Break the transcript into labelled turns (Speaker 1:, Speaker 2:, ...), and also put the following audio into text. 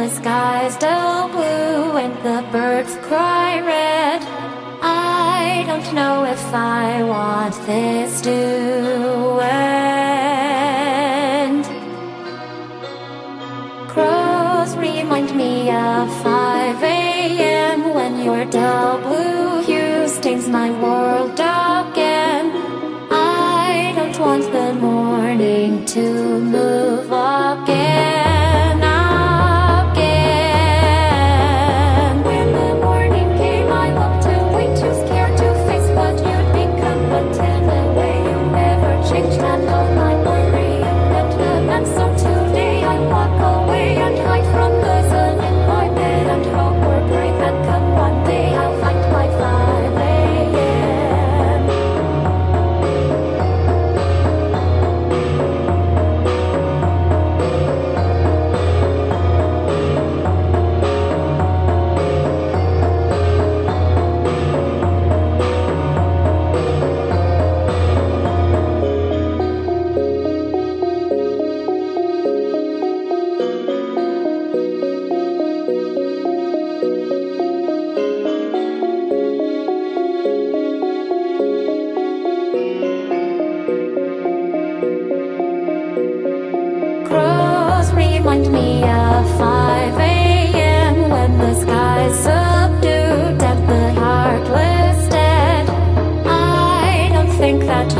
Speaker 1: the sky's still blue and the birds cry red. I don't know if I want this to end. Crows remind me of 5 a.m. when your dull blue hue stains my world again. I don't want the morning to move.